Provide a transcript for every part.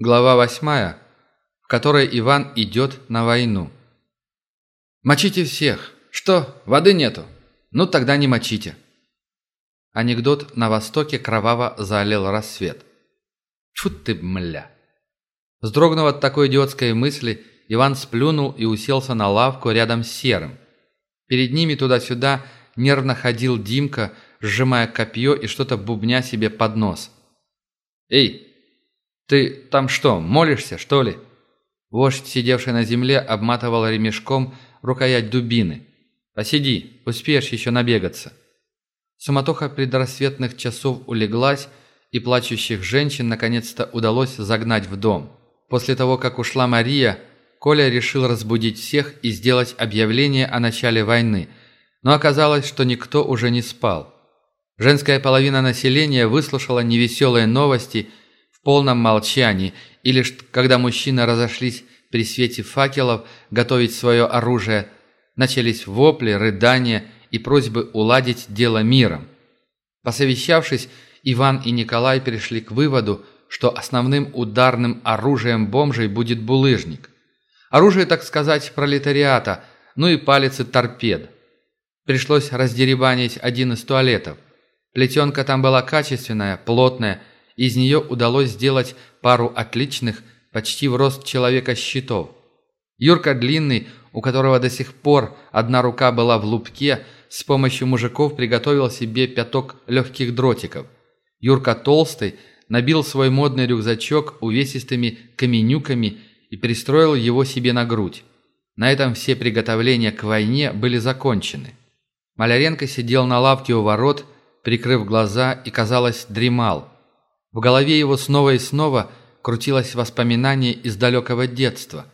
Глава восьмая, в которой Иван идет на войну. «Мочите всех! Что, воды нету? Ну тогда не мочите!» Анекдот «На востоке кроваво залил рассвет». Чу ты, мля! Вздрогнув от такой идиотской мысли, Иван сплюнул и уселся на лавку рядом с Серым. Перед ними туда-сюда нервно ходил Димка, сжимая копье и что-то бубня себе под нос. «Эй, «Ты там что, молишься, что ли?» Вождь, сидевший на земле, обматывал ремешком рукоять дубины. «Посиди, успеешь еще набегаться». Суматоха предрассветных часов улеглась, и плачущих женщин наконец-то удалось загнать в дом. После того, как ушла Мария, Коля решил разбудить всех и сделать объявление о начале войны, но оказалось, что никто уже не спал. Женская половина населения выслушала невеселые новости – полном молчании, и лишь когда мужчины разошлись при свете факелов готовить свое оружие, начались вопли, рыдания и просьбы уладить дело миром. Посовещавшись, Иван и Николай пришли к выводу, что основным ударным оружием бомжей будет булыжник. Оружие, так сказать, пролетариата, ну и палец и торпед. Пришлось раздеребанить один из туалетов. Плетенка там была качественная, плотная, из нее удалось сделать пару отличных, почти в рост человека щитов. Юрка Длинный, у которого до сих пор одна рука была в лупке, с помощью мужиков приготовил себе пяток легких дротиков. Юрка Толстый набил свой модный рюкзачок увесистыми каменюками и пристроил его себе на грудь. На этом все приготовления к войне были закончены. Маляренко сидел на лавке у ворот, прикрыв глаза и, казалось, дремал – в голове его снова и снова крутилось воспоминание из далекого детства.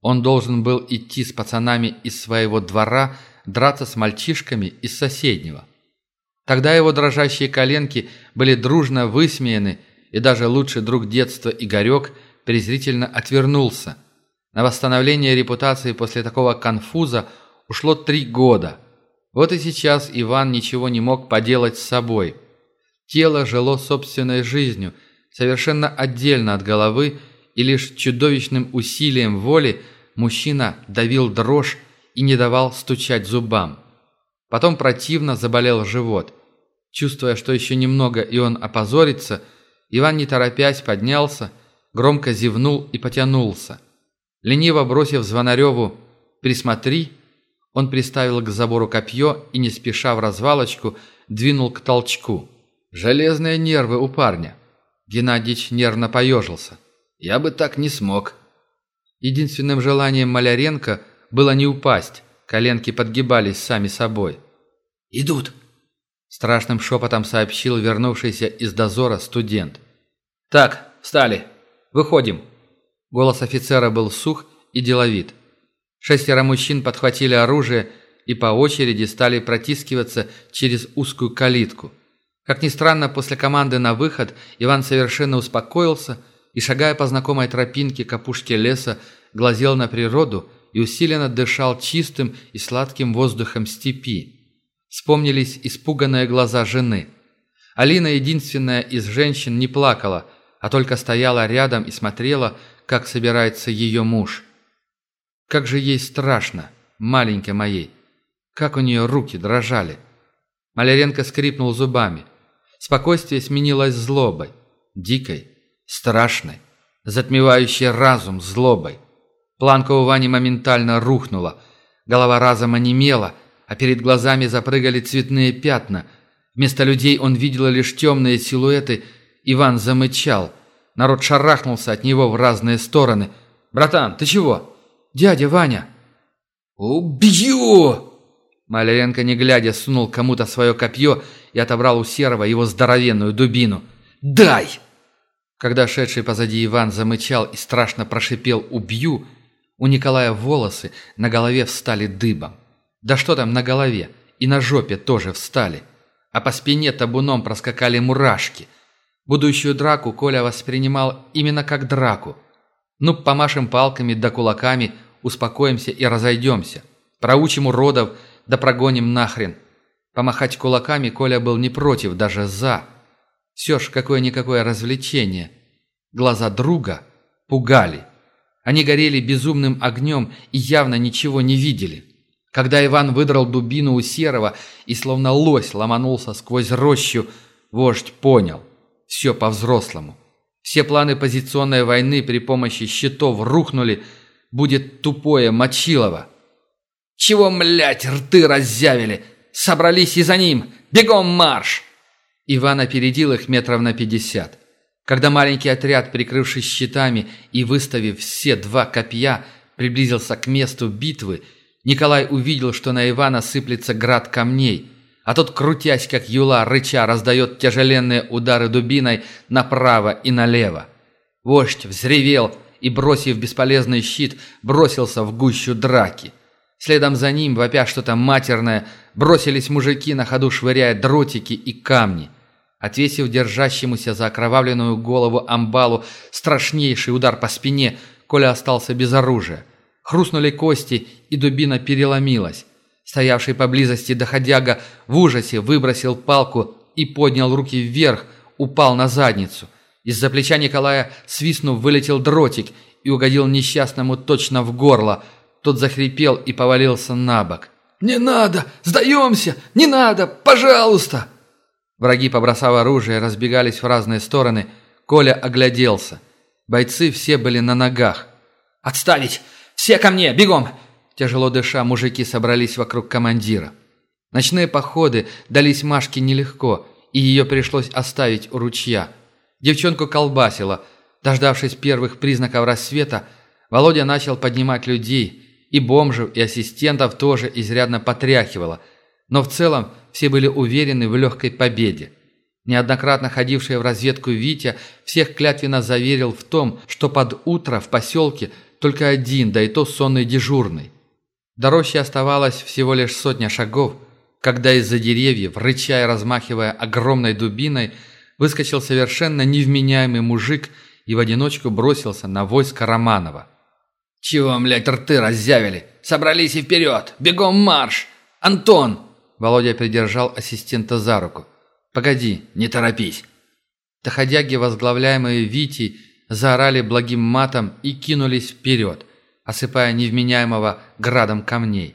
Он должен был идти с пацанами из своего двора, драться с мальчишками из соседнего. Тогда его дрожащие коленки были дружно высмеяны, и даже лучший друг детства Игорек презрительно отвернулся. На восстановление репутации после такого конфуза ушло три года. Вот и сейчас Иван ничего не мог поделать с собой – Тело жило собственной жизнью, совершенно отдельно от головы, и лишь чудовищным усилием воли мужчина давил дрожь и не давал стучать зубам. Потом противно заболел живот. Чувствуя, что еще немного и он опозорится, Иван, не торопясь, поднялся, громко зевнул и потянулся. Лениво бросив Звонареву «Присмотри», он приставил к забору копье и, не спеша в развалочку, двинул к толчку. Железные нервы у парня. Геннадьевич нервно поежился. Я бы так не смог. Единственным желанием Маляренко было не упасть. Коленки подгибались сами собой. «Идут!» Страшным шепотом сообщил вернувшийся из дозора студент. «Так, встали. Выходим!» Голос офицера был сух и деловит. Шестеро мужчин подхватили оружие и по очереди стали протискиваться через узкую калитку. Как ни странно, после команды на выход Иван совершенно успокоился и, шагая по знакомой тропинке к опушке леса, глазел на природу и усиленно дышал чистым и сладким воздухом степи. Вспомнились испуганные глаза жены. Алина, единственная из женщин, не плакала, а только стояла рядом и смотрела, как собирается ее муж. Как же ей страшно, маленькой моей. Как у нее руки дрожали. Маляренко скрипнул зубами – Спокойствие сменилось злобой, дикой, страшной, затмевающей разум злобой. Планка у Вани моментально рухнула, голова разом онемела, а перед глазами запрыгали цветные пятна. Вместо людей он видел лишь темные силуэты. Иван замычал. Народ шарахнулся от него в разные стороны. «Братан, ты чего?» «Дядя Ваня!» «Убью!» Маляренко, не глядя, сунул кому-то свое копье и отобрал у Серого его здоровенную дубину. «Дай!» Когда шедший позади Иван замычал и страшно прошипел «убью», у Николая волосы на голове встали дыбом. Да что там на голове, и на жопе тоже встали. А по спине табуном проскакали мурашки. Будущую драку Коля воспринимал именно как драку. Ну, помашем палками да кулаками, успокоимся и разойдемся. Проучим уродов, да прогоним нахрен. Помахать кулаками Коля был не против, даже за. Все ж какое-никакое развлечение. Глаза друга пугали. Они горели безумным огнем и явно ничего не видели. Когда Иван выдрал дубину у Серого и словно лось ломанулся сквозь рощу, вождь понял – все по-взрослому. Все планы позиционной войны при помощи щитов рухнули, будет тупое Мочилово. «Чего, млять, рты раззявили? Собрались и за ним! Бегом марш!» Иван опередил их метров на пятьдесят. Когда маленький отряд, прикрывшись щитами и выставив все два копья, приблизился к месту битвы, Николай увидел, что на Ивана сыплется град камней, а тот, крутясь как юла, рыча, раздает тяжеленные удары дубиной направо и налево. Вождь взревел и, бросив бесполезный щит, бросился в гущу драки. Следом за ним, вопя что-то матерное, бросились мужики, на ходу швыряя дротики и камни. Отвесив держащемуся за окровавленную голову амбалу страшнейший удар по спине, Коля остался без оружия. Хрустнули кости, и дубина переломилась. Стоявший поблизости доходяга в ужасе выбросил палку и поднял руки вверх, упал на задницу. Из-за плеча Николая, свистнув, вылетел дротик и угодил несчастному точно в горло. Тот захрипел и повалился на бок. «Не надо! Сдаемся! Не надо! Пожалуйста!» Враги, побросав оружие, разбегались в разные стороны. Коля огляделся. Бойцы все были на ногах. «Отставить! «Все ко мне! Бегом!» Тяжело дыша, мужики собрались вокруг командира. Ночные походы дались Машке нелегко, и ее пришлось оставить у ручья. Девчонку колбасило. Дождавшись первых признаков рассвета, Володя начал поднимать людей, и бомжев, и ассистентов тоже изрядно потряхивало. Но в целом все были уверены в легкой победе. Неоднократно ходивший в разведку Витя всех клятвенно заверил в том, что под утро в поселке – только один, да и то сонный дежурный. До рощи оставалось всего лишь сотня шагов, когда из-за деревьев, рыча и размахивая огромной дубиной, выскочил совершенно невменяемый мужик и в одиночку бросился на войско Романова. «Чего, млядь, рты раззявили? Собрались и вперед! Бегом марш! Антон!» Володя придержал ассистента за руку. «Погоди, не торопись!» Доходяги, возглавляемые Витей, заорали благим матом и кинулись вперед, осыпая невменяемого градом камней.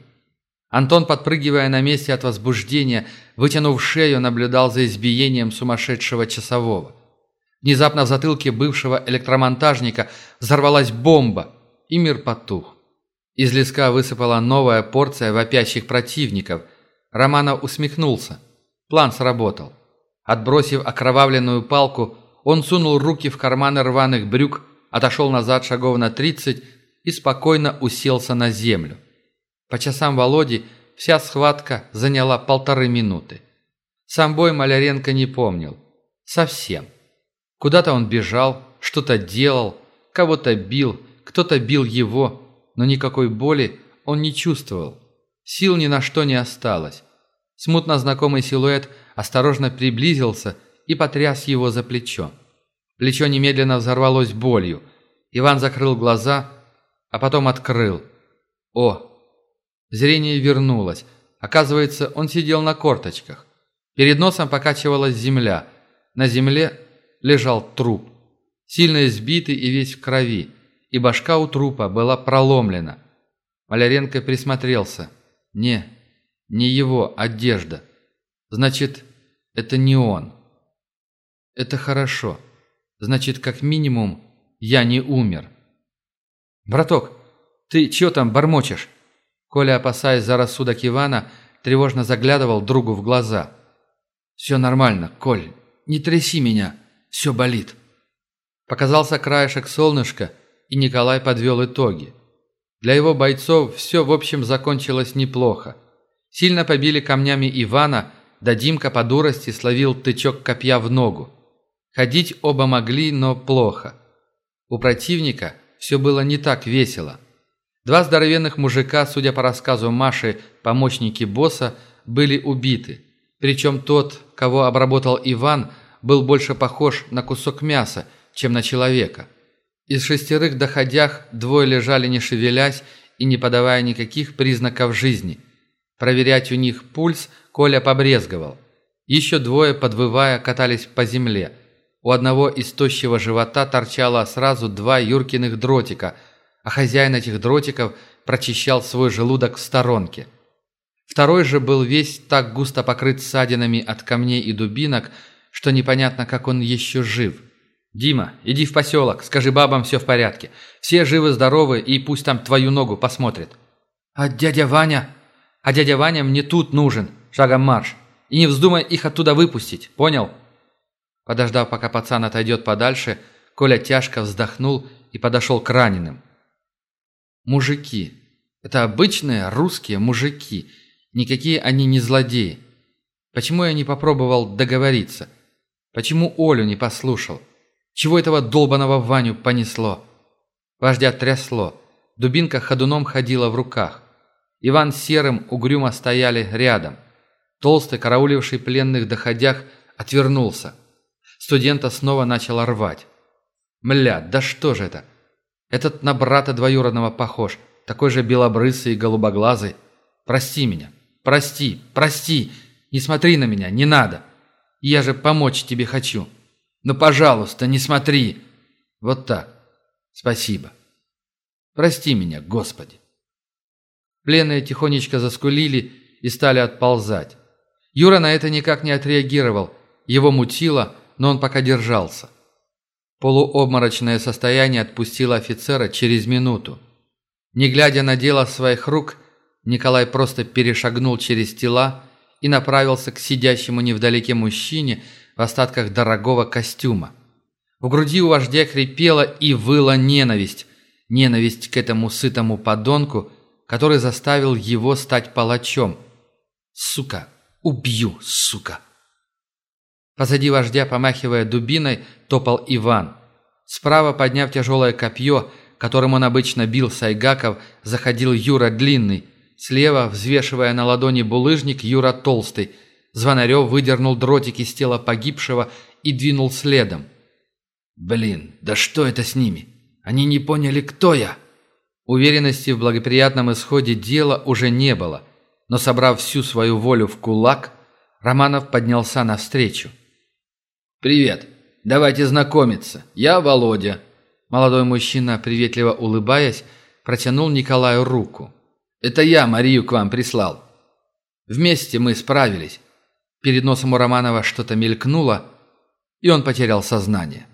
Антон, подпрыгивая на месте от возбуждения, вытянув шею, наблюдал за избиением сумасшедшего часового. Внезапно в затылке бывшего электромонтажника взорвалась бомба, и мир потух. Из леска высыпала новая порция вопящих противников. Романов усмехнулся. План сработал. Отбросив окровавленную палку, он сунул руки в карманы рваных брюк, отошел назад шагов на тридцать и спокойно уселся на землю. По часам Володи вся схватка заняла полторы минуты. Сам бой Маляренко не помнил. Совсем. Куда-то он бежал, что-то делал, кого-то бил, кто-то бил его, но никакой боли он не чувствовал. Сил ни на что не осталось. Смутно знакомый силуэт осторожно приблизился и потряс его за плечо. Плечо немедленно взорвалось болью. Иван закрыл глаза, а потом открыл. О! Зрение вернулось. Оказывается, он сидел на корточках. Перед носом покачивалась земля. На земле лежал труп. Сильно избитый и весь в крови. И башка у трупа была проломлена. Маляренко присмотрелся. Не, не его одежда. Значит, это не он. Это хорошо. Значит, как минимум, я не умер. «Браток, ты чё там бормочешь?» Коля, опасаясь за рассудок Ивана, тревожно заглядывал другу в глаза. «Все нормально, Коль, не тряси меня, все болит». Показался краешек солнышка, и Николай подвел итоги. Для его бойцов все, в общем, закончилось неплохо. Сильно побили камнями Ивана, да Димка по дурости словил тычок копья в ногу. Ходить оба могли, но плохо. У противника все было не так весело. Два здоровенных мужика, судя по рассказу Маши, помощники босса, были убиты. Причем тот, кого обработал Иван, был больше похож на кусок мяса, чем на человека. Из шестерых доходях двое лежали не шевелясь и не подавая никаких признаков жизни. Проверять у них пульс Коля побрезговал. Еще двое, подвывая, катались по земле – У одного из тощего живота торчало сразу два юркиных дротика, а хозяин этих дротиков прочищал свой желудок в сторонке. Второй же был весь так густо покрыт ссадинами от камней и дубинок, что непонятно, как он еще жив. «Дима, иди в поселок, скажи бабам, все в порядке. Все живы-здоровы, и пусть там твою ногу посмотрят». «А дядя Ваня?» «А дядя Ваня мне тут нужен, шагом марш. И не вздумай их оттуда выпустить, понял?» Подождав, пока пацан отойдет подальше, Коля тяжко вздохнул и подошел к раненым. «Мужики. Это обычные русские мужики. Никакие они не злодеи. Почему я не попробовал договориться? Почему Олю не послушал? Чего этого долбаного Ваню понесло?» Вождя трясло. Дубинка ходуном ходила в руках. Иван с Серым угрюмо стояли рядом. Толстый, карауливший пленных доходях, отвернулся. Студента снова начало рвать. «Мля, да что же это? Этот на брата двоюродного похож, такой же белобрысый и голубоглазый. Прости меня, прости, прости, не смотри на меня, не надо. Я же помочь тебе хочу. Но, пожалуйста, не смотри. Вот так. Спасибо. Прости меня, Господи». Пленные тихонечко заскулили и стали отползать. Юра на это никак не отреагировал. Его мутило, но он пока держался. Полуобморочное состояние отпустило офицера через минуту. Не глядя на дело своих рук, Николай просто перешагнул через тела и направился к сидящему невдалеке мужчине в остатках дорогого костюма. В груди у вождя хрипела и выла ненависть. Ненависть к этому сытому подонку, который заставил его стать палачом. Сука, Убью, сука!» Позади вождя, помахивая дубиной, топал Иван. Справа, подняв тяжелое копье, которым он обычно бил Сайгаков, заходил Юра Длинный. Слева, взвешивая на ладони булыжник, Юра Толстый. Звонарев выдернул дротик из тела погибшего и двинул следом. «Блин, да что это с ними? Они не поняли, кто я!» Уверенности в благоприятном исходе дела уже не было – но собрав всю свою волю в кулак, Романов поднялся навстречу. «Привет. Давайте знакомиться. Я Володя». Молодой мужчина, приветливо улыбаясь, протянул Николаю руку. «Это я Марию к вам прислал. Вместе мы справились». Перед носом у Романова что-то мелькнуло, и он потерял сознание.